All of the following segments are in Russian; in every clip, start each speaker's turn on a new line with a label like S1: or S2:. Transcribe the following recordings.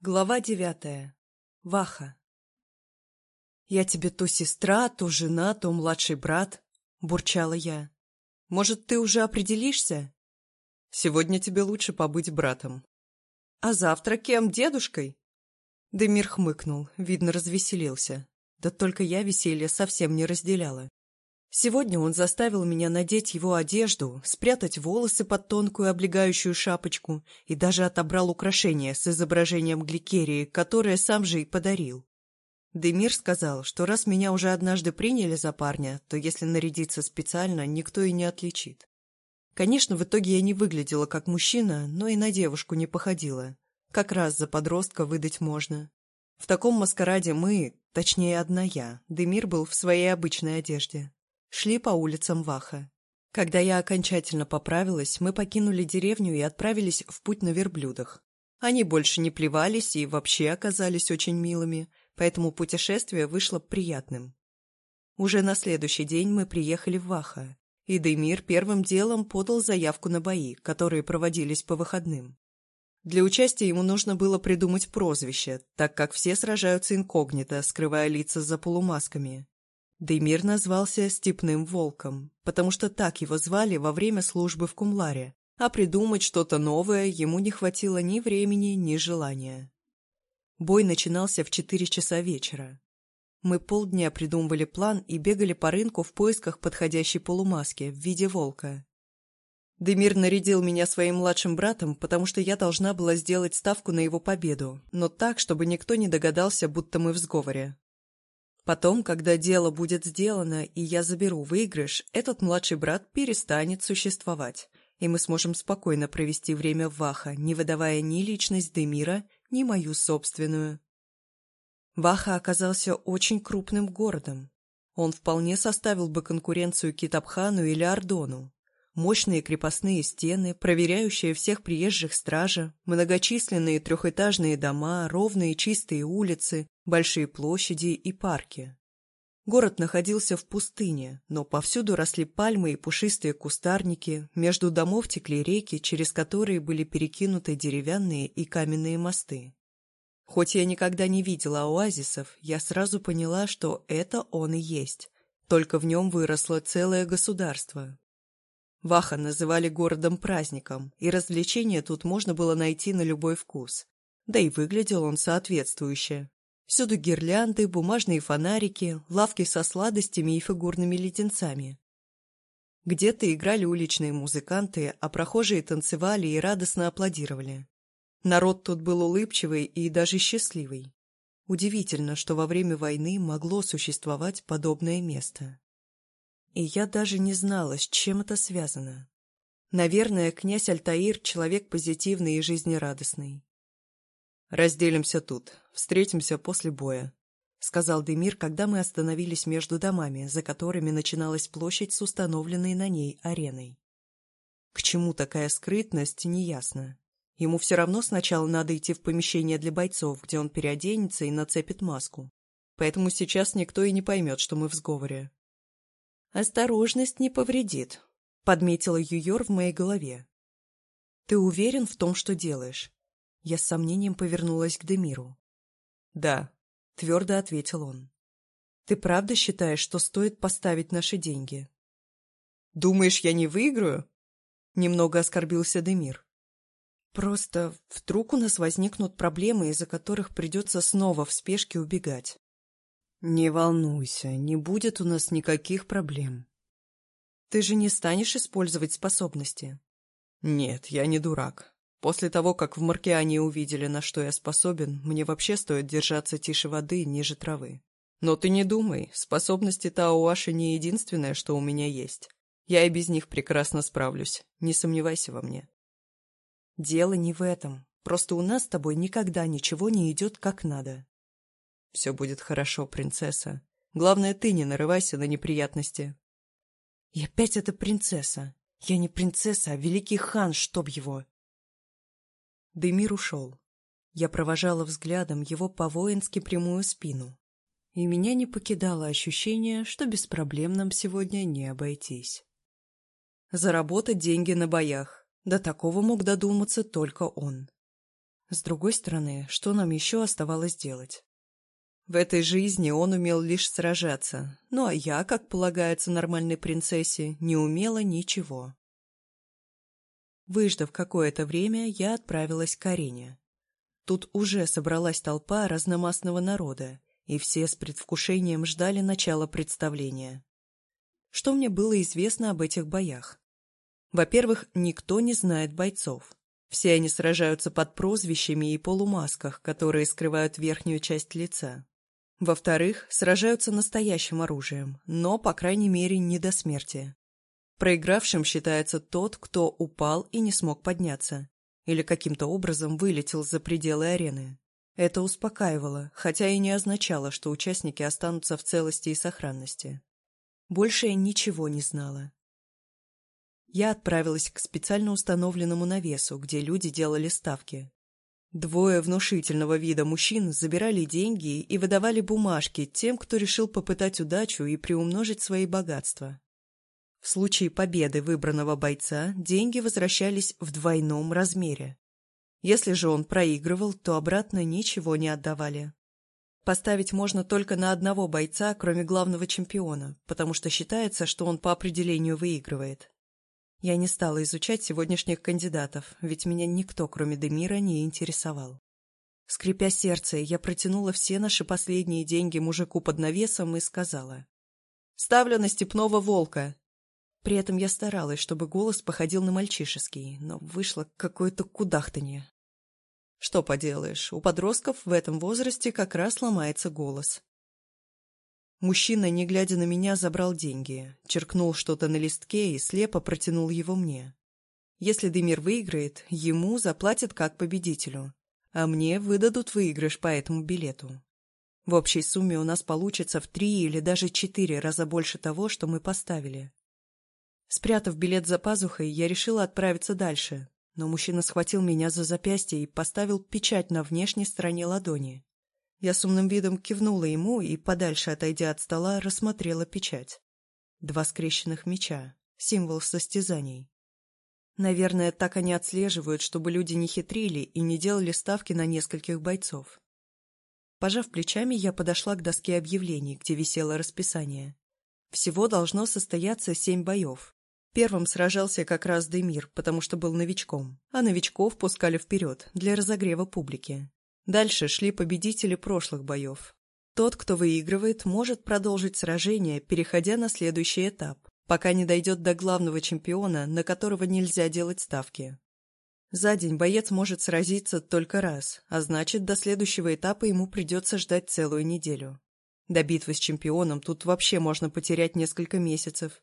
S1: Глава девятая. Ваха. «Я тебе то сестра, то жена, то младший брат», — бурчала я. «Может, ты уже определишься?» «Сегодня тебе лучше побыть братом». «А завтра кем, дедушкой?» Демир хмыкнул, видно, развеселился. Да только я веселье совсем не разделяла. Сегодня он заставил меня надеть его одежду, спрятать волосы под тонкую облегающую шапочку и даже отобрал украшение с изображением гликерии, которое сам же и подарил. Демир сказал, что раз меня уже однажды приняли за парня, то если нарядиться специально, никто и не отличит. Конечно, в итоге я не выглядела как мужчина, но и на девушку не походила. Как раз за подростка выдать можно. В таком маскараде мы, точнее одна я, Демир был в своей обычной одежде. Шли по улицам Ваха. Когда я окончательно поправилась, мы покинули деревню и отправились в путь на верблюдах. Они больше не плевались и вообще оказались очень милыми, поэтому путешествие вышло приятным. Уже на следующий день мы приехали в Ваха, и Демир первым делом подал заявку на бои, которые проводились по выходным. Для участия ему нужно было придумать прозвище, так как все сражаются инкогнито, скрывая лица за полумасками. Деймир назвался «Степным волком», потому что так его звали во время службы в Кумларе, а придумать что-то новое ему не хватило ни времени, ни желания. Бой начинался в четыре часа вечера. Мы полдня придумывали план и бегали по рынку в поисках подходящей полумаски в виде волка. Демир нарядил меня своим младшим братом, потому что я должна была сделать ставку на его победу, но так, чтобы никто не догадался, будто мы в сговоре. Потом, когда дело будет сделано, и я заберу выигрыш, этот младший брат перестанет существовать, и мы сможем спокойно провести время в Ваха, не выдавая ни личность Демира, ни мою собственную. Ваха оказался очень крупным городом. Он вполне составил бы конкуренцию Китабхану или Ордону. Мощные крепостные стены, проверяющие всех приезжих стража, многочисленные трехэтажные дома, ровные чистые улицы, большие площади и парки. Город находился в пустыне, но повсюду росли пальмы и пушистые кустарники, между домов текли реки, через которые были перекинуты деревянные и каменные мосты. Хоть я никогда не видела оазисов, я сразу поняла, что это он и есть, только в нем выросло целое государство, Ваха называли городом-праздником, и развлечения тут можно было найти на любой вкус. Да и выглядел он соответствующе. Всюду гирлянды, бумажные фонарики, лавки со сладостями и фигурными леденцами. Где-то играли уличные музыканты, а прохожие танцевали и радостно аплодировали. Народ тут был улыбчивый и даже счастливый. Удивительно, что во время войны могло существовать подобное место. И я даже не знала, с чем это связано. Наверное, князь Альтаир — человек позитивный и жизнерадостный. «Разделимся тут, встретимся после боя», — сказал Демир, когда мы остановились между домами, за которыми начиналась площадь с установленной на ней ареной. К чему такая скрытность, неясно. Ему все равно сначала надо идти в помещение для бойцов, где он переоденется и нацепит маску. Поэтому сейчас никто и не поймет, что мы в сговоре. «Осторожность не повредит», — подметила Юйор в моей голове. «Ты уверен в том, что делаешь?» Я с сомнением повернулась к Демиру. «Да», — твердо ответил он. «Ты правда считаешь, что стоит поставить наши деньги?» «Думаешь, я не выиграю?» Немного оскорбился Демир. «Просто вдруг у нас возникнут проблемы, из-за которых придется снова в спешке убегать. «Не волнуйся, не будет у нас никаких проблем». «Ты же не станешь использовать способности?» «Нет, я не дурак. После того, как в Маркиане увидели, на что я способен, мне вообще стоит держаться тише воды, ниже травы. Но ты не думай, способности Тауаши не единственное, что у меня есть. Я и без них прекрасно справлюсь, не сомневайся во мне». «Дело не в этом. Просто у нас с тобой никогда ничего не идет как надо. Все будет хорошо, принцесса. Главное, ты не нарывайся на неприятности. И опять эта принцесса. Я не принцесса, а великий хан, чтоб его. Демир ушел. Я провожала взглядом его по-воински прямую спину. И меня не покидало ощущение, что без проблем нам сегодня не обойтись. Заработать деньги на боях. До такого мог додуматься только он. С другой стороны, что нам еще оставалось делать? В этой жизни он умел лишь сражаться, ну а я, как полагается нормальной принцессе, не умела ничего. Выждав какое-то время, я отправилась к арене. Тут уже собралась толпа разномастного народа, и все с предвкушением ждали начала представления. Что мне было известно об этих боях? Во-первых, никто не знает бойцов. Все они сражаются под прозвищами и полумасках, которые скрывают верхнюю часть лица. Во-вторых, сражаются настоящим оружием, но, по крайней мере, не до смерти. Проигравшим считается тот, кто упал и не смог подняться, или каким-то образом вылетел за пределы арены. Это успокаивало, хотя и не означало, что участники останутся в целости и сохранности. Больше я ничего не знала. Я отправилась к специально установленному навесу, где люди делали ставки. Двое внушительного вида мужчин забирали деньги и выдавали бумажки тем, кто решил попытать удачу и приумножить свои богатства. В случае победы выбранного бойца деньги возвращались в двойном размере. Если же он проигрывал, то обратно ничего не отдавали. Поставить можно только на одного бойца, кроме главного чемпиона, потому что считается, что он по определению выигрывает. Я не стала изучать сегодняшних кандидатов, ведь меня никто, кроме Демира, не интересовал. Скрипя сердце, я протянула все наши последние деньги мужику под навесом и сказала. «Ставлю на степного волка. При этом я старалась, чтобы голос походил на мальчишеский, но вышло какое-то кудахтанье. Что поделаешь, у подростков в этом возрасте как раз ломается голос. Мужчина, не глядя на меня, забрал деньги, черкнул что-то на листке и слепо протянул его мне. Если Демир выиграет, ему заплатят как победителю, а мне выдадут выигрыш по этому билету. В общей сумме у нас получится в три или даже четыре раза больше того, что мы поставили. Спрятав билет за пазухой, я решила отправиться дальше, но мужчина схватил меня за запястье и поставил печать на внешней стороне ладони. Я с умным видом кивнула ему и, подальше отойдя от стола, рассмотрела печать. Два скрещенных меча, символ состязаний. Наверное, так они отслеживают, чтобы люди не хитрили и не делали ставки на нескольких бойцов. Пожав плечами, я подошла к доске объявлений, где висело расписание. Всего должно состояться семь боев, Первым сражался как раз Демир, потому что был новичком, а новичков пускали вперед для разогрева публики. Дальше шли победители прошлых боев. Тот, кто выигрывает, может продолжить сражение, переходя на следующий этап, пока не дойдет до главного чемпиона, на которого нельзя делать ставки. За день боец может сразиться только раз, а значит, до следующего этапа ему придется ждать целую неделю. До битвы с чемпионом тут вообще можно потерять несколько месяцев,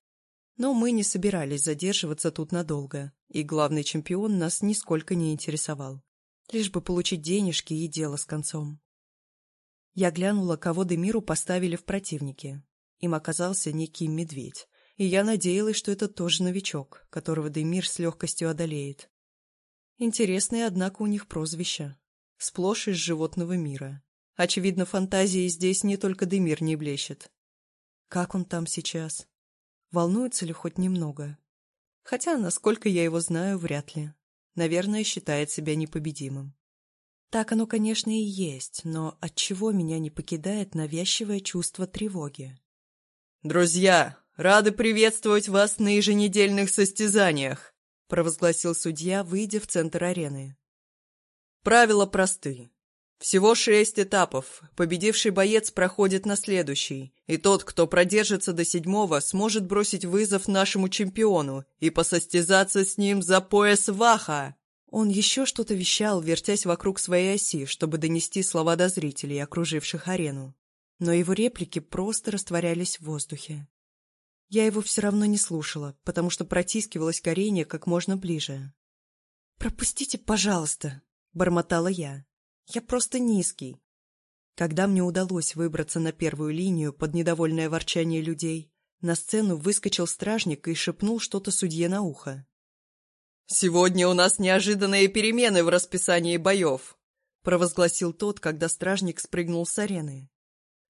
S1: но мы не собирались задерживаться тут надолго, и главный чемпион нас нисколько не интересовал. Лишь бы получить денежки и дело с концом. Я глянула, кого Демиру поставили в противники. Им оказался некий медведь, и я надеялась, что это тоже новичок, которого Демир с легкостью одолеет. Интересные, однако, у них прозвища. Сплошь из животного мира. Очевидно, фантазии здесь не только Демир не блещет. Как он там сейчас? волнуется ли хоть немного. Хотя, насколько я его знаю, вряд ли. Наверное, считает себя непобедимым. Так оно, конечно, и есть, но отчего меня не покидает навязчивое чувство тревоги?
S2: «Друзья, рады приветствовать вас на еженедельных состязаниях», провозгласил судья, выйдя в центр арены. «Правила просты. Всего шесть этапов. Победивший боец проходит на следующий, и тот, кто продержится до седьмого, сможет бросить вызов нашему чемпиону и посостязаться с ним за пояс Ваха.
S1: Он еще что-то вещал, вертясь вокруг своей оси, чтобы донести слова до зрителей, окруживших арену. Но его реплики просто растворялись в воздухе. Я его все равно не слушала, потому что протискивалась к как можно ближе. «Пропустите, пожалуйста», — бормотала я. Я просто низкий. Когда мне удалось выбраться на первую линию под недовольное ворчание людей, на сцену выскочил стражник и шепнул что-то судье на ухо.
S2: «Сегодня у нас неожиданные перемены в расписании боев», провозгласил тот, когда стражник спрыгнул с арены.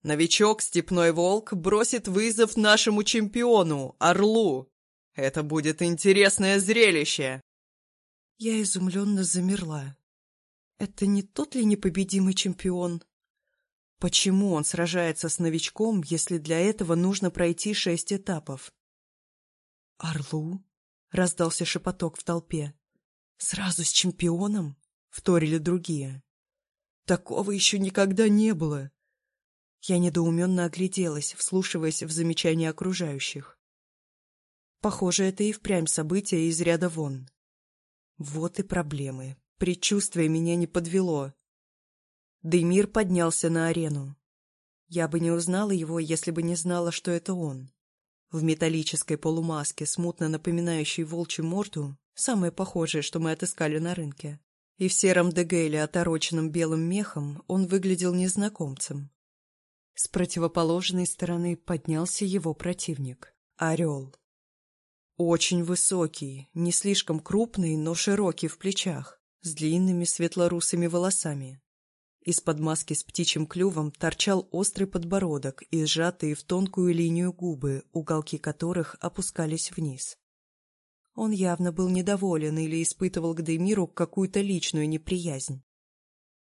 S2: «Новичок Степной Волк бросит вызов нашему чемпиону, Орлу. Это будет интересное зрелище!»
S1: Я изумленно замерла. Это не тот ли непобедимый чемпион? Почему он сражается с новичком, если для этого нужно пройти шесть этапов? «Орлу?» — раздался шепоток в толпе. «Сразу с чемпионом?» — вторили другие. «Такого еще никогда не было!» Я недоуменно огляделась, вслушиваясь в замечания окружающих. Похоже, это и впрямь событие из ряда вон. Вот и проблемы. Предчувствие меня не подвело. Демир поднялся на арену. Я бы не узнала его, если бы не знала, что это он. В металлической полумаске, смутно напоминающей волчью морду, самое похожее, что мы отыскали на рынке, и в сером дегеле, отороченном белым мехом, он выглядел незнакомцем. С противоположной стороны поднялся его противник — Орел. Очень высокий, не слишком крупный, но широкий в плечах, с длинными светлорусыми волосами. Из-под маски с птичьим клювом торчал острый подбородок и сжатые в тонкую линию губы, уголки которых опускались вниз. Он явно был недоволен или испытывал к Демиру какую-то личную неприязнь.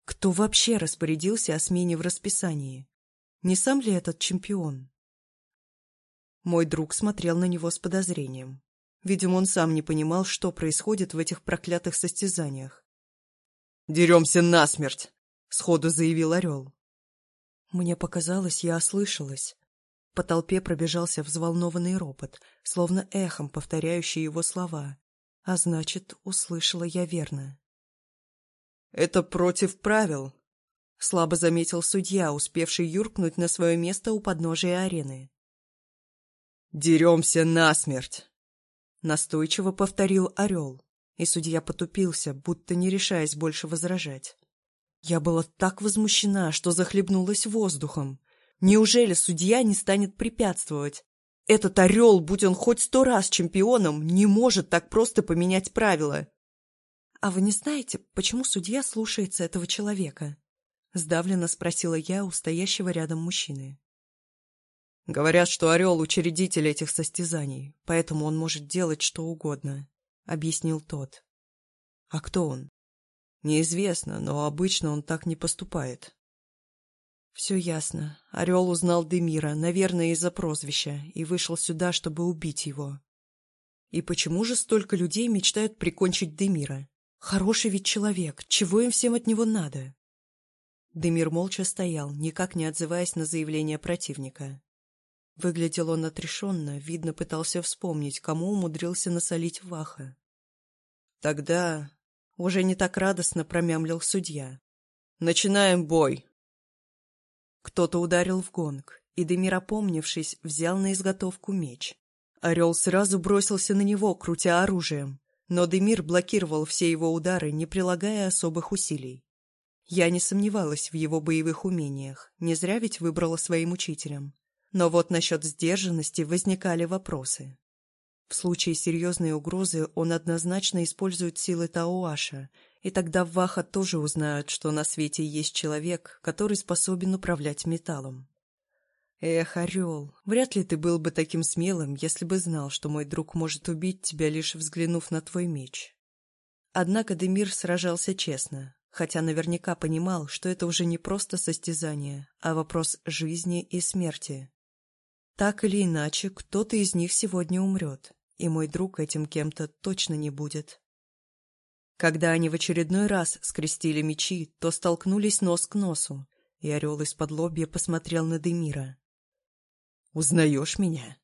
S1: Кто вообще распорядился о смене в расписании? Не сам ли этот чемпион? Мой друг смотрел на него с подозрением. Видимо, он сам не понимал, что происходит в этих проклятых состязаниях.
S2: «Деремся насмерть!» — сходу заявил Орел.
S1: Мне показалось, я ослышалась. По толпе пробежался взволнованный ропот, словно эхом повторяющий его слова. А значит, услышала я верно.
S2: «Это против правил», — слабо заметил судья, успевший юркнуть на свое место у подножия арены. «Деремся насмерть!» Настойчиво повторил орел, и судья потупился, будто не решаясь больше возражать. Я была так возмущена, что захлебнулась воздухом. Неужели судья не станет препятствовать? Этот орел, будь он хоть сто раз чемпионом, не может так просто поменять правила. «А вы не знаете, почему судья слушается этого человека?» — сдавленно спросила я у стоящего рядом мужчины. Говорят, что Орел — учредитель этих состязаний, поэтому он может делать что угодно, — объяснил тот. А кто он? Неизвестно, но обычно он так не поступает.
S1: Все ясно. Орел узнал Демира, наверное, из-за прозвища, и вышел сюда, чтобы убить его. И почему же столько людей мечтают прикончить Демира? Хороший ведь человек, чего им всем от него надо? Демир молча стоял, никак не отзываясь на заявление противника. Выглядел он отрешенно, видно, пытался вспомнить, кому умудрился насолить Ваха.
S2: Тогда уже не так радостно промямлил судья. «Начинаем бой!»
S1: Кто-то ударил в гонг, и Демир, опомнившись, взял на изготовку меч. Орел сразу бросился на него, крутя оружием, но Демир блокировал все его удары, не прилагая особых усилий. Я не сомневалась в его боевых умениях, не зря ведь выбрала своим учителем. Но вот насчет сдержанности возникали вопросы. В случае серьезной угрозы он однозначно использует силы Тауаша, и тогда Ваха тоже узнают, что на свете есть человек, который способен управлять металлом. Эх, Орел, вряд ли ты был бы таким смелым, если бы знал, что мой друг может убить тебя, лишь взглянув на твой меч. Однако Демир сражался честно, хотя наверняка понимал, что это уже не просто состязание, а вопрос жизни и смерти. Так или иначе, кто-то из них сегодня умрет, и мой друг этим кем-то точно не будет. Когда они в очередной раз скрестили мечи, то столкнулись нос к носу, и орел из-под лобья посмотрел на Демира.
S2: «Узнаешь меня?»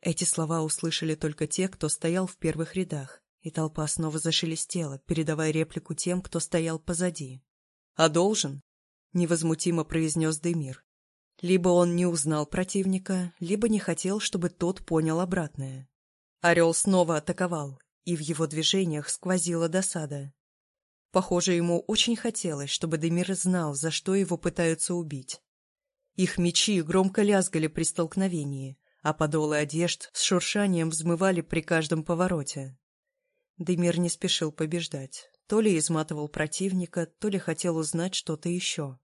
S1: Эти слова услышали только те, кто стоял в первых рядах, и толпа снова зашелестела, передавая реплику тем, кто стоял позади.
S2: «А должен?»
S1: — невозмутимо произнес Демир. Либо он не узнал противника, либо не хотел, чтобы тот понял обратное. Орел снова атаковал, и в его движениях сквозила досада. Похоже, ему очень хотелось, чтобы Демир знал, за что его пытаются убить. Их мечи громко лязгали при столкновении, а подолы одежд с шуршанием взмывали при каждом повороте. Демир не спешил побеждать, то ли изматывал противника, то ли хотел узнать что-то еще.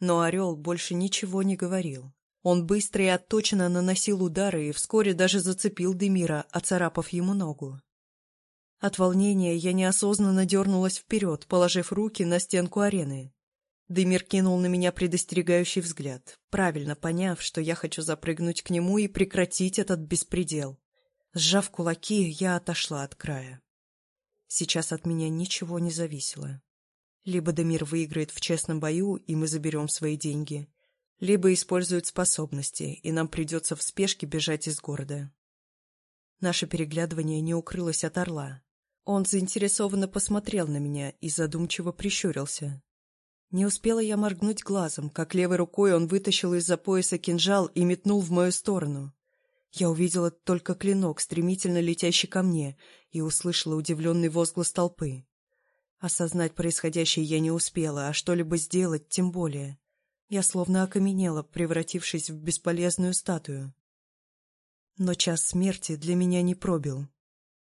S1: Но орел больше ничего не говорил. Он быстро и отточенно наносил удары и вскоре даже зацепил Демира, оцарапав ему ногу. От волнения я неосознанно дернулась вперед, положив руки на стенку арены. Дымир кинул на меня предостерегающий взгляд, правильно поняв, что я хочу запрыгнуть к нему и прекратить этот беспредел. Сжав кулаки, я отошла от края. Сейчас от меня ничего не зависело. Либо Демир выиграет в честном бою, и мы заберем свои деньги, либо использует способности, и нам придется в спешке бежать из города. Наше переглядывание не укрылось от орла. Он заинтересованно посмотрел на меня и задумчиво прищурился. Не успела я моргнуть глазом, как левой рукой он вытащил из-за пояса кинжал и метнул в мою сторону. Я увидела только клинок, стремительно летящий ко мне, и услышала удивленный возглас толпы. Осознать происходящее я не успела, а что-либо сделать тем более. Я словно окаменела, превратившись в бесполезную статую. Но час смерти для меня не пробил.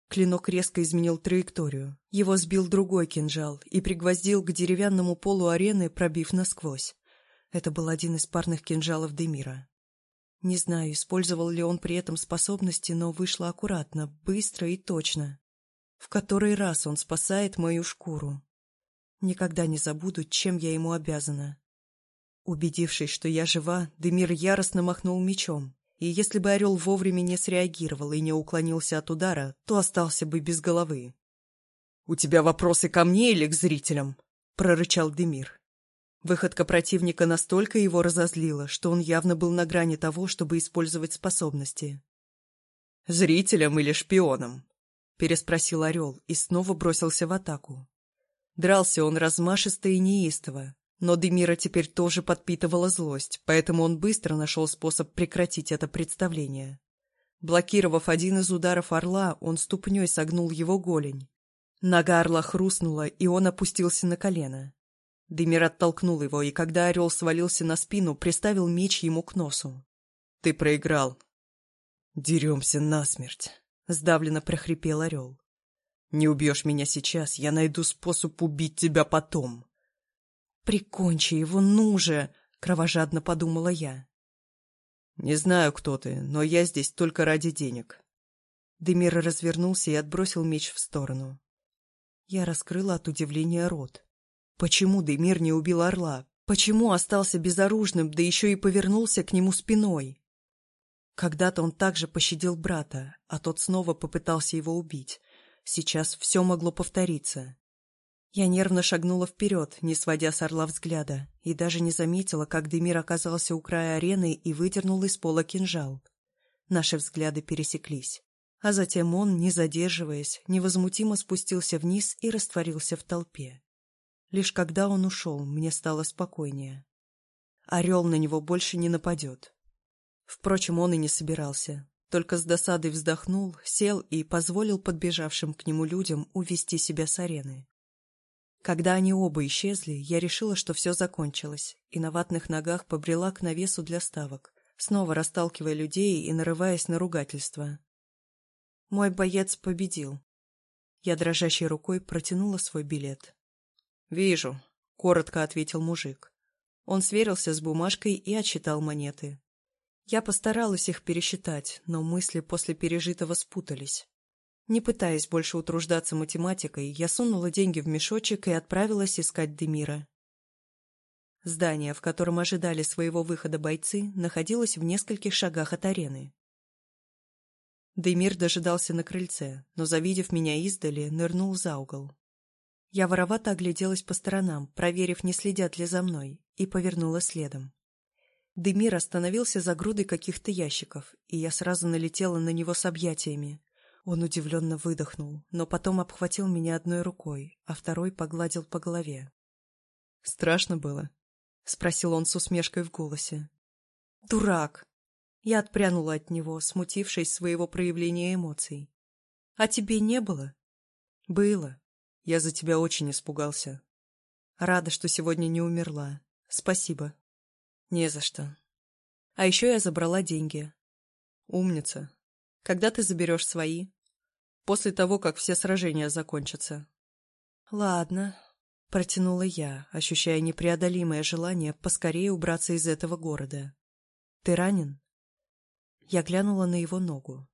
S1: Клинок резко изменил траекторию. Его сбил другой кинжал и пригвоздил к деревянному полу арены, пробив насквозь. Это был один из парных кинжалов Демира. Не знаю, использовал ли он при этом способности, но вышло аккуратно, быстро и точно. В который раз он спасает мою шкуру. Никогда не забуду, чем я ему обязана. Убедившись, что я жива, Демир яростно махнул мечом, и если бы орел вовремя не среагировал и не уклонился от удара, то остался бы без головы. — У тебя вопросы ко мне или к зрителям? — прорычал Демир. Выходка противника настолько его разозлила, что он явно был на грани того, чтобы использовать способности. «Зрителям или шпионам?» — переспросил Орел и снова бросился в атаку. Дрался он размашисто и неистово, но Демира теперь тоже подпитывала злость, поэтому он быстро нашел способ прекратить это представление. Блокировав один из ударов орла, он ступней согнул его голень. Нога орла хрустнула, и он опустился на колено. Демир оттолкнул его, и когда орел свалился на спину, приставил меч ему к носу. — Ты проиграл. — Деремся насмерть, — сдавленно прохрипел орел. — Не убьешь меня сейчас, я найду способ убить тебя потом. — Прикончи его, ну же! — кровожадно подумала я. — Не знаю, кто ты, но я здесь только ради денег. Демир развернулся и отбросил меч в сторону. Я раскрыла от удивления рот. Почему Демир не убил орла? Почему остался безоружным, да еще и повернулся к нему спиной? Когда-то он также пощадил брата, а тот снова попытался его убить. Сейчас все могло повториться. Я нервно шагнула вперед, не сводя с орла взгляда, и даже не заметила, как Демир оказался у края арены и выдернул из пола кинжал. Наши взгляды пересеклись. А затем он, не задерживаясь, невозмутимо спустился вниз и растворился в толпе. Лишь когда он ушел, мне стало спокойнее. Орел на него больше не нападет. Впрочем, он и не собирался. Только с досадой вздохнул, сел и позволил подбежавшим к нему людям увести себя с арены. Когда они оба исчезли, я решила, что все закончилось, и на ватных ногах побрела к навесу для ставок, снова расталкивая людей и нарываясь на ругательство. Мой боец победил. Я дрожащей рукой протянула свой билет. «Вижу», — коротко ответил мужик. Он сверился с бумажкой и отсчитал монеты. Я постаралась их пересчитать, но мысли после пережитого спутались. Не пытаясь больше утруждаться математикой, я сунула деньги в мешочек и отправилась искать Демира. Здание, в котором ожидали своего выхода бойцы, находилось в нескольких шагах от арены. Демир дожидался на крыльце, но, завидев меня издали, нырнул за угол. Я воровато огляделась по сторонам, проверив, не следят ли за мной, и повернула следом. Демир остановился за грудой каких-то ящиков, и я сразу налетела на него с объятиями. Он удивленно выдохнул, но потом обхватил меня одной рукой, а второй погладил по голове. «Страшно было?» — спросил он с усмешкой в голосе. «Дурак!» Я отпрянула от него, смутившись своего проявления эмоций. «А тебе не было?» «Было», я за тебя очень испугался. Рада, что сегодня не умерла. Спасибо. Не за что. А еще я забрала деньги. Умница. Когда ты заберешь свои? После того, как все сражения закончатся. Ладно, протянула я, ощущая непреодолимое желание поскорее убраться из этого города. Ты ранен? Я глянула на его ногу.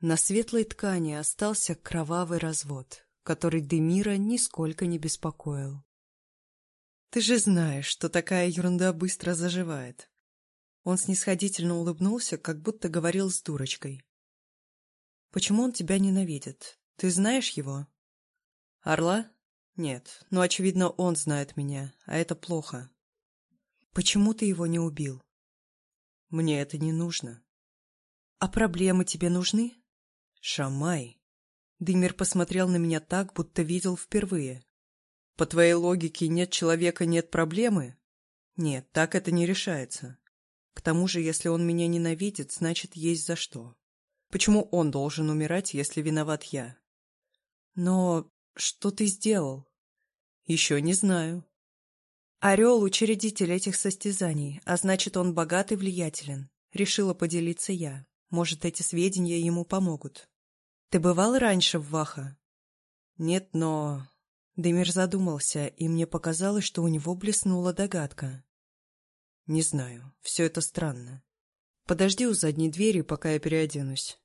S1: На светлой ткани остался кровавый развод. который Демира нисколько не беспокоил.
S2: «Ты же знаешь, что такая ерунда быстро заживает». Он снисходительно улыбнулся, как будто говорил с дурочкой. «Почему он тебя ненавидит? Ты знаешь его?» «Орла? Нет, но, очевидно, он знает меня, а это плохо». «Почему ты его не убил?» «Мне это не нужно». «А проблемы тебе нужны?» «Шамай». Дымер посмотрел на меня так, будто видел впервые. «По твоей логике, нет человека, нет проблемы?» «Нет, так это не решается. К тому же, если он меня ненавидит, значит, есть за что. Почему он должен умирать, если виноват я?» «Но что ты сделал?» «Еще не знаю». «Орел — учредитель этих состязаний, а значит, он богат и влиятелен. Решила поделиться я. Может, эти сведения ему помогут. Ты бывал раньше в Ваха? Нет, но... Демир задумался, и мне показалось, что у него блеснула догадка. Не знаю, все это странно. Подожди у задней двери, пока я переоденусь.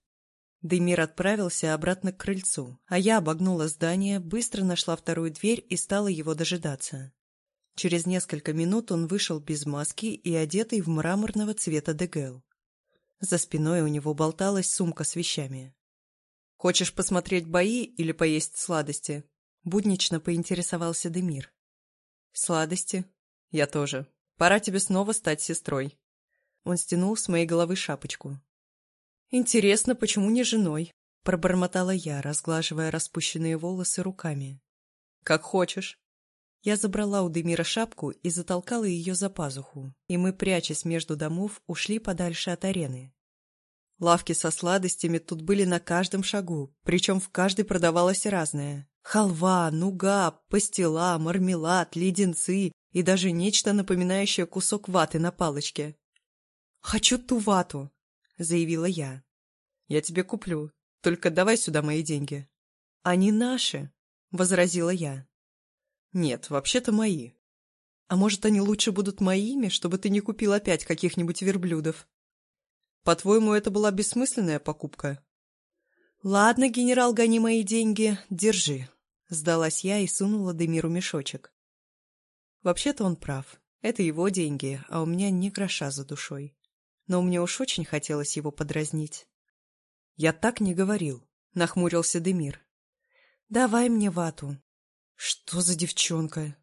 S2: Демир отправился обратно к крыльцу, а я обогнула здание, быстро нашла вторую дверь и стала его дожидаться. Через несколько минут он вышел без маски и одетый в мраморного цвета дегел. За спиной у него болталась сумка с вещами. «Хочешь посмотреть бои или поесть сладости?» Буднично поинтересовался Демир. «Сладости? Я тоже. Пора тебе снова стать сестрой». Он стянул с моей головы шапочку. «Интересно, почему не женой?» Пробормотала я, разглаживая распущенные волосы руками. «Как хочешь». Я забрала у Демира шапку и затолкала ее за пазуху, и мы, прячась между домов, ушли подальше от арены. Лавки со сладостями тут были на каждом шагу, причем в каждой продавалось разное. Халва, нуга, пастила, мармелад, леденцы и даже нечто напоминающее кусок ваты на палочке. «Хочу ту вату», — заявила я. «Я тебе куплю, только давай сюда мои деньги». «Они наши», — возразила я. Нет, вообще-то мои. А может, они лучше будут моими, чтобы ты не купил опять каких-нибудь верблюдов? По-твоему, это была бессмысленная покупка? Ладно, генерал, гони мои деньги, держи. Сдалась я и сунула Демиру мешочек. Вообще-то он прав. Это его деньги, а у меня ни гроша за душой. Но мне уж очень хотелось его подразнить. Я так не говорил, нахмурился Демир. Давай мне вату, что за девчонка?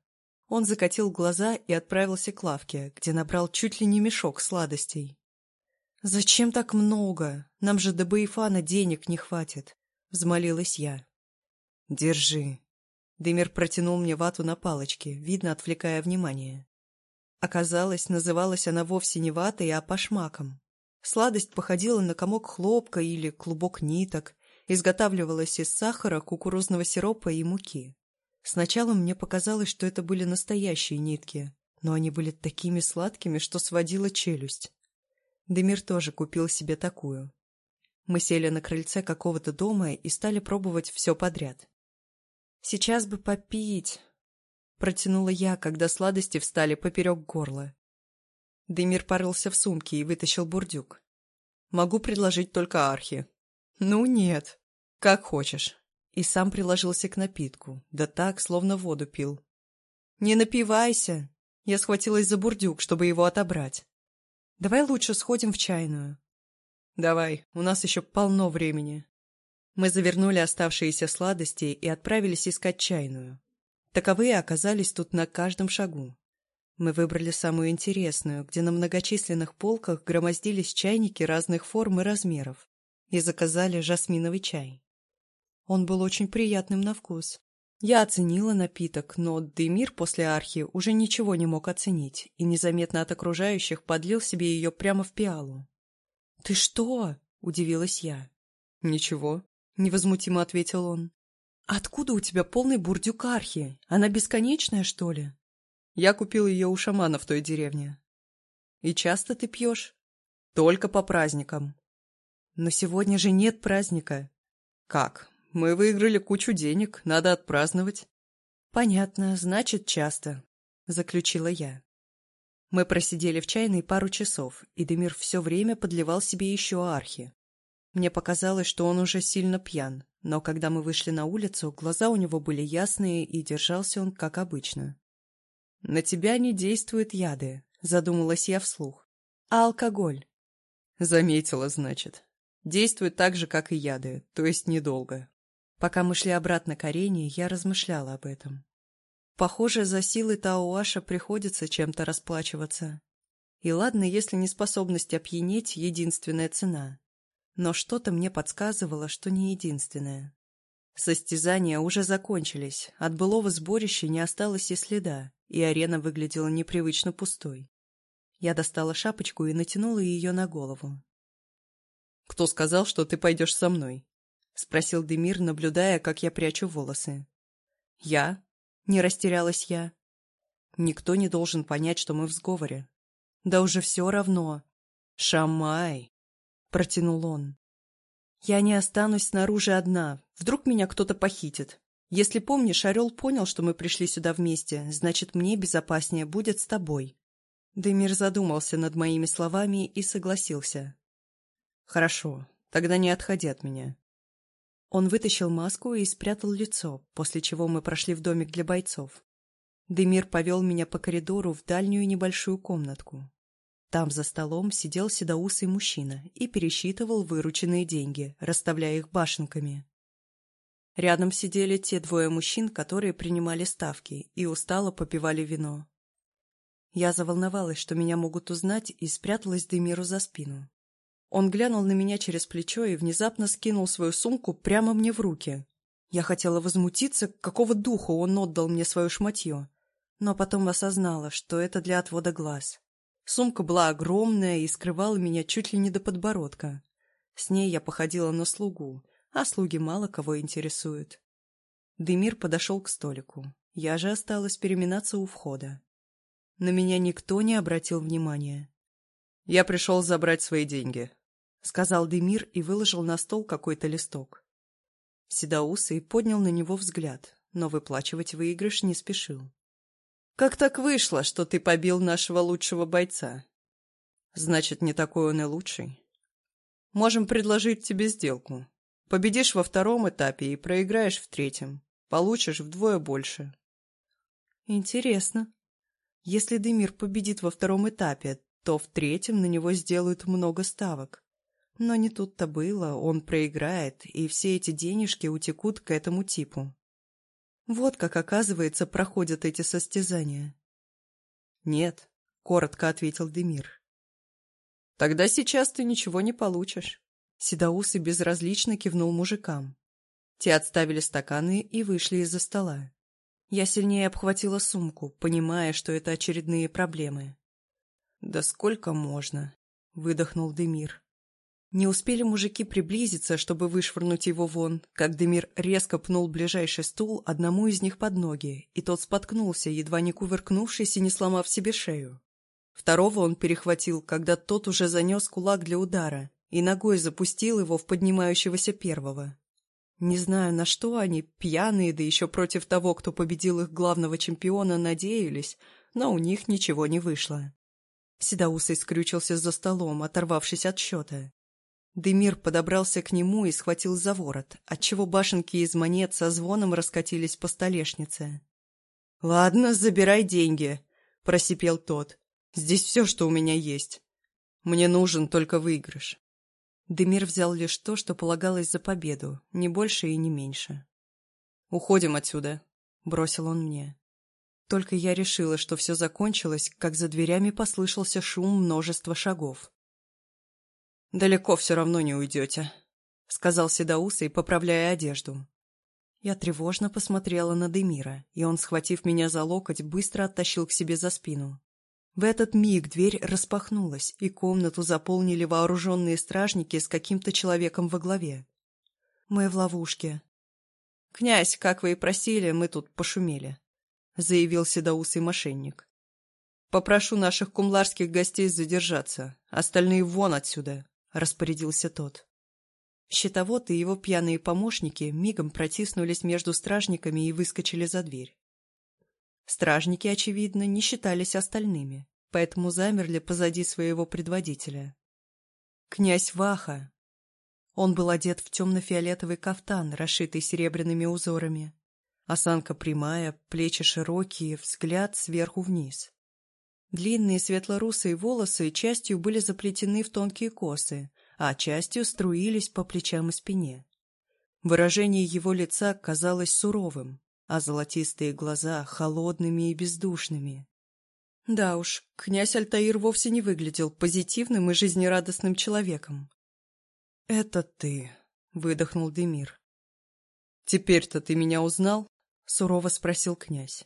S2: Он закатил глаза и отправился к лавке, где набрал чуть ли не мешок сладостей. «Зачем так много? Нам же до Баифана денег не хватит», — взмолилась я. «Держи». Дымер протянул мне вату на палочке, видно, отвлекая внимание. Оказалось, называлась она вовсе не ватой, а пашмаком. Сладость походила на комок хлопка или клубок ниток, изготавливалась из сахара, кукурузного сиропа и муки. Сначала мне показалось, что это были настоящие нитки, но они были такими сладкими, что сводила челюсть. Демир тоже купил себе такую. Мы сели на крыльце какого-то дома и стали пробовать все подряд. «Сейчас бы попить!» — протянула я, когда сладости встали поперек горла. Демир порылся в сумке и вытащил бурдюк. «Могу предложить только архи». «Ну нет. Как хочешь» и сам приложился к напитку, да так, словно воду пил. «Не напивайся!» Я схватилась за бурдюк, чтобы его отобрать. «Давай лучше сходим в чайную». «Давай, у нас еще полно времени». Мы завернули оставшиеся сладости и отправились искать чайную. Таковые оказались тут на каждом шагу. Мы выбрали самую интересную, где на многочисленных полках громоздились чайники разных форм и размеров, и заказали жасминовый чай. Он был очень приятным на вкус. Я оценила напиток, но Демир после архи уже ничего не мог оценить и незаметно от окружающих подлил себе ее прямо в пиалу. «Ты что?» — удивилась я. «Ничего», — невозмутимо ответил он. «Откуда у тебя полный бурдюк архи? Она бесконечная, что ли?» «Я купил ее у шамана в той деревне». «И часто ты пьешь?» «Только по праздникам». «Но сегодня же нет праздника». «Как? Мы выиграли кучу денег, надо отпраздновать. Понятно, значит, часто, заключила я. Мы просидели в чайной пару часов, и Демир все время подливал себе еще архи. Мне показалось, что он уже сильно пьян,
S1: Но когда мы вышли на улицу, глаза у него были ясные, и держался он как обычно. «На тебя не действуют яды», — задумалась я вслух. «А алкоголь?» «Заметила, значит. Действует так же, как и яды, то есть недолго». Пока мы шли обратно к арене, я размышляла об этом. Похоже, за силы Тауаша приходится чем-то расплачиваться. И ладно, если неспособность опьянеть — единственная цена. Но что-то мне подсказывало, что не единственное. Состязания уже закончились, от былого сборища не осталось и следа, и арена выглядела непривычно пустой. Я достала шапочку и натянула ее на голову. «Кто сказал, что ты пойдешь со мной?» — спросил Демир, наблюдая, как я прячу волосы. «Я?» Не растерялась я. Никто не должен понять, что мы в сговоре. Да уже все равно. Шамай, протянул он. Я не останусь снаружи одна. Вдруг меня кто-то похитит. Если помнишь, Орел понял, что мы пришли сюда вместе, значит, мне безопаснее будет с тобой. Демир задумался над моими словами и согласился. Хорошо, тогда не отходи от меня. Он вытащил маску и спрятал лицо, после чего мы прошли в домик для бойцов. Демир повел меня по коридору в дальнюю небольшую комнатку. Там за столом сидел седоусый мужчина и пересчитывал вырученные деньги, расставляя их башенками. Рядом сидели те двое мужчин, которые принимали ставки и устало попивали вино. Я заволновалась, что меня могут узнать, и спряталась Демиру за спину. Он глянул на меня через плечо и внезапно скинул свою сумку прямо мне в руки. Я хотела возмутиться, какого духа он отдал мне свое шматье, но потом осознала, что это для отвода глаз. Сумка была огромная и скрывала меня чуть ли не до подбородка. С ней я походила на слугу, а слуги мало кого интересуют. Демир подошел к столику. Я же осталась переминаться у входа. На меня никто не обратил внимания. «Я пришел забрать свои деньги», — сказал Демир и выложил на стол какой-то листок. Седоусый поднял на него взгляд, но выплачивать выигрыш не спешил. «Как так вышло, что ты побил нашего лучшего бойца?» «Значит, не такой он и лучший. Можем предложить тебе сделку. Победишь во втором этапе и проиграешь в третьем. Получишь вдвое больше». «Интересно. Если Демир победит во втором этапе, то в третьем на него сделают много ставок. Но не тут-то было, он проиграет, и все эти денежки утекут к этому типу. Вот как, оказывается, проходят эти состязания. «Нет», — коротко ответил Демир. «Тогда сейчас ты ничего не получишь». Седоусы безразлично кивнул мужикам. Те отставили стаканы и вышли из-за стола. Я сильнее обхватила сумку, понимая, что это очередные проблемы. «Да сколько можно?» — выдохнул Демир. Не успели мужики приблизиться, чтобы вышвырнуть его вон, как Демир резко пнул ближайший стул одному из них под ноги, и тот споткнулся, едва не кувыркнувшись и не сломав себе шею. Второго он перехватил, когда тот уже занес кулак для удара, и ногой запустил его в поднимающегося первого. Не знаю, на что они, пьяные, да еще против того, кто победил их главного чемпиона, надеялись, но у них ничего не вышло. Седоусый скрючился за столом, оторвавшись от счета. Демир подобрался к нему и схватил за ворот, отчего башенки из монет со звоном раскатились по столешнице. «Ладно, забирай деньги», — просипел тот. «Здесь все, что у меня есть. Мне нужен только выигрыш». Демир взял лишь то, что полагалось за победу, не больше и не меньше. «Уходим отсюда», — бросил он мне. Только я решила, что все закончилось, как за дверями послышался шум множества шагов. «Далеко все равно не уйдете», — сказал Седоусый, поправляя одежду. Я тревожно посмотрела на Демира, и он, схватив меня за локоть, быстро оттащил к себе за спину. В этот миг дверь распахнулась, и комнату заполнили вооруженные стражники с каким-то человеком во главе. Мы в ловушке. «Князь, как вы и просили, мы тут пошумели», — заявил седоусый мошенник. «Попрошу наших кумларских гостей задержаться, остальные вон отсюда». — распорядился тот. Щитовод и его пьяные помощники мигом протиснулись между стражниками и выскочили за дверь. Стражники, очевидно, не считались остальными, поэтому замерли позади своего предводителя. «Князь Ваха!» Он был одет в темно-фиолетовый кафтан, расшитый серебряными узорами. Осанка прямая, плечи широкие, взгляд сверху вниз. Длинные светло-русые волосы частью были заплетены в тонкие косы, а частью струились по плечам и спине. Выражение его лица казалось суровым, а золотистые глаза — холодными и бездушными. Да уж, князь Альтаир вовсе не выглядел позитивным и жизнерадостным человеком. «Это ты», — выдохнул Демир. «Теперь-то ты меня узнал?» — сурово спросил князь.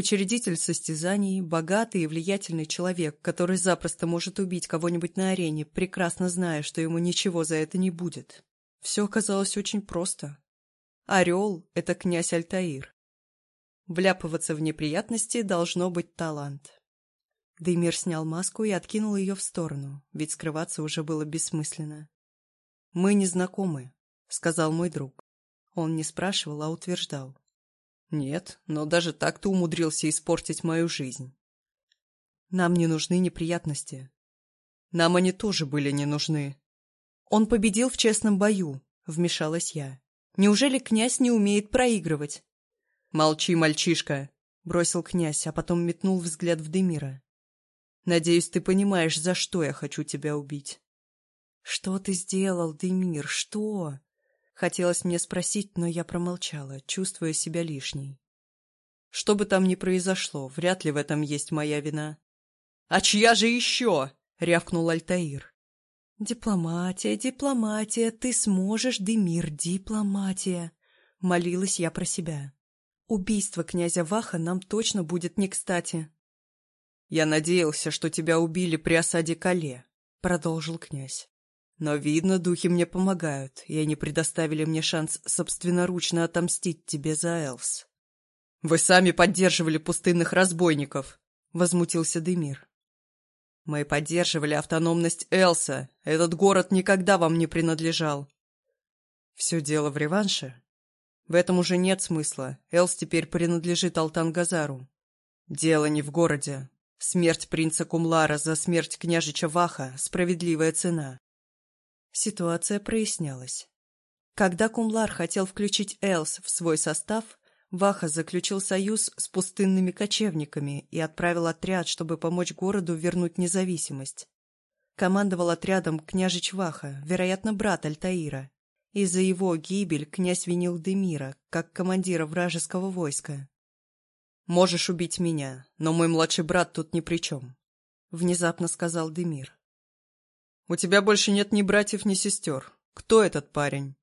S1: Учредитель состязаний, богатый и влиятельный человек, который запросто может убить кого-нибудь на арене, прекрасно зная, что ему ничего за это не будет. Все оказалось очень просто. Орел — это князь Альтаир. Вляпываться в неприятности должно быть талант. Деймир снял маску и откинул ее в сторону, ведь скрываться уже было бессмысленно. «Мы не знакомы», — сказал мой друг. Он не спрашивал, а утверждал. Нет, но даже так ты умудрился испортить мою жизнь. Нам не нужны неприятности. Нам они тоже были не нужны. Он победил в честном бою, вмешалась я. Неужели князь не умеет проигрывать? Молчи, мальчишка, бросил князь, а потом метнул взгляд в Демира. Надеюсь, ты понимаешь, за что я хочу тебя убить. Что ты сделал, Демир, что? Хотелось мне спросить, но я промолчала, чувствуя себя лишней. Что бы там ни произошло, вряд ли в этом есть моя вина. — А чья же еще? — рявкнул Альтаир. — Дипломатия, дипломатия, ты сможешь, Демир, дипломатия, — молилась я про себя. Убийство князя Ваха нам точно будет не кстати. — Я надеялся, что тебя убили при осаде Кале, — продолжил князь. Но, видно, духи мне помогают, и они предоставили мне шанс собственноручно отомстить тебе за Элс. «Вы сами поддерживали пустынных разбойников!» — возмутился Демир. «Мы поддерживали автономность Элса. Этот город никогда вам не принадлежал». «Все дело в реванше?» «В этом уже нет смысла. Элс теперь принадлежит Алтангазару. Дело не в городе. Смерть принца Кумлара за смерть княжича Ваха — справедливая цена. Ситуация прояснялась. Когда Кумлар хотел включить Элс в свой состав, Ваха заключил союз с пустынными кочевниками и отправил отряд, чтобы помочь городу вернуть независимость. Командовал отрядом княжич Ваха, вероятно, брат Альтаира. Из-за его гибель князь винил Демира, как командира вражеского войска. «Можешь убить меня, но мой младший брат тут ни при чем», — внезапно сказал Демир. «У тебя больше нет ни братьев, ни сестер. Кто этот парень?»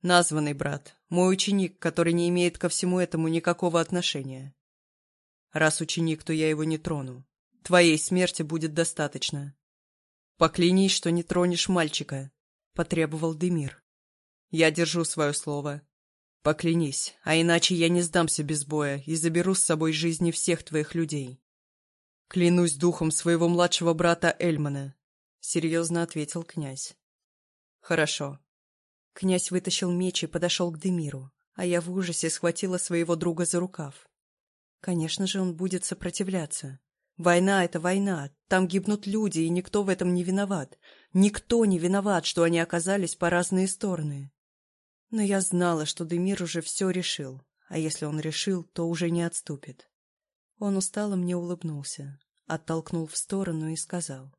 S1: «Названный брат. Мой ученик, который не имеет ко всему этому никакого отношения. Раз ученик, то я его не трону. Твоей смерти будет достаточно. Поклянись, что не тронешь мальчика», — потребовал Демир. «Я держу свое слово. Поклянись, а иначе я не сдамся без боя и заберу с собой жизни всех твоих людей. Клянусь духом своего младшего брата Эльмана, серьезно ответил князь. Хорошо. Князь вытащил меч и подошел к Демиру, а я в ужасе схватила своего друга за рукав. Конечно же, он будет сопротивляться. Война — это война, там гибнут люди, и никто в этом не виноват. Никто не виноват, что они оказались по разные стороны. Но я знала, что Демир уже все решил, а если он решил, то уже не отступит. Он устало мне улыбнулся, оттолкнул в сторону и сказал.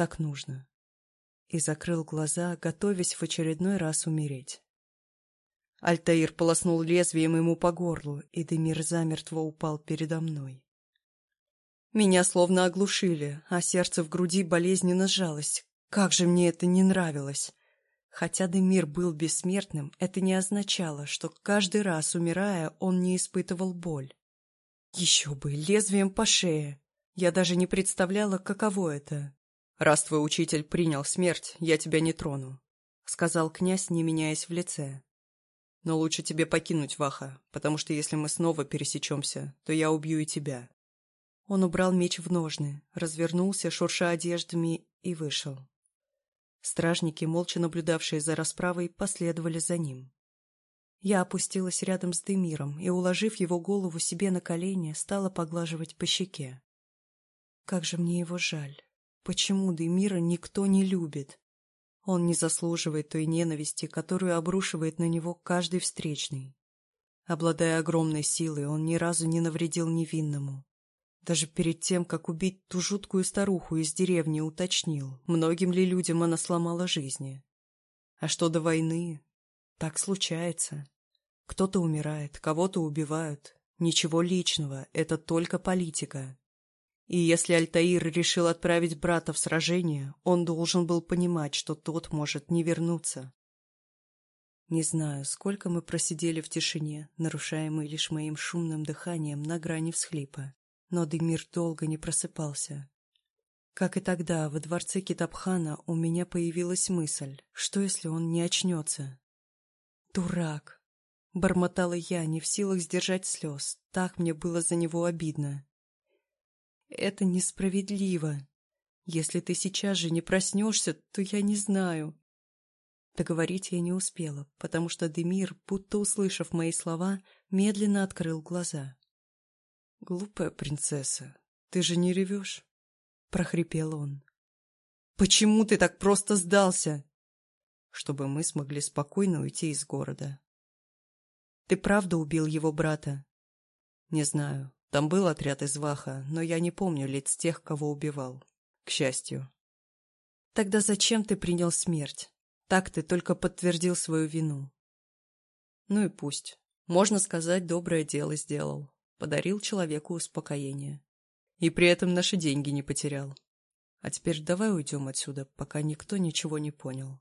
S1: Так нужно. И закрыл глаза, готовясь в очередной раз умереть. Альтаир полоснул лезвием ему по горлу, и Демир замертво упал передо мной. Меня словно оглушили, а сердце в груди болезненно сжалось. Как же мне это не нравилось! Хотя Демир был бессмертным, это не означало, что каждый раз, умирая, он не испытывал боль. Еще бы, лезвием по шее! Я даже не представляла, каково это «Раз твой учитель принял смерть, я тебя не трону», — сказал князь, не меняясь в лице. «Но лучше тебе покинуть Ваха, потому что если мы снова пересечемся, то я убью и тебя». Он убрал меч в ножны, развернулся, шурша одеждами, и вышел. Стражники, молча наблюдавшие за расправой, последовали за ним. Я опустилась рядом с Демиром и, уложив его голову себе на колени, стала поглаживать по щеке. Как же мне его жаль. Почему Демира никто не любит? Он не заслуживает той ненависти, которую обрушивает на него каждый встречный. Обладая огромной силой, он ни разу не навредил невинному. Даже перед тем, как убить ту жуткую старуху из деревни, уточнил, многим ли людям она сломала жизни. А что до войны? Так случается. Кто-то умирает, кого-то убивают. Ничего личного, это только политика. И если Альтаир решил отправить брата в сражение, он должен был понимать, что тот может не вернуться. Не знаю, сколько мы просидели в тишине, нарушаемой лишь моим шумным дыханием на грани всхлипа, но Демир долго не просыпался. Как и тогда, во дворце Китабхана у меня появилась мысль, что если он не очнется? Дурак! Бормотала я, не в силах сдержать слез, так мне было за него обидно. Это несправедливо. Если ты сейчас же не проснешься, то я не знаю. Договорить я не успела, потому что Демир, будто услышав мои слова, медленно открыл глаза. «Глупая принцесса, ты же не ревешь?» — прохрипел он. «Почему ты так просто сдался?» «Чтобы мы смогли спокойно уйти из города». «Ты правда убил его брата?» «Не знаю. Там был отряд из Ваха, но я не помню лиц тех, кого убивал. К счастью. Тогда зачем ты принял смерть? Так ты только подтвердил свою вину. Ну и пусть. Можно сказать, доброе дело сделал. Подарил человеку успокоение. И при этом наши деньги не потерял. А теперь давай уйдем отсюда, пока никто ничего не понял.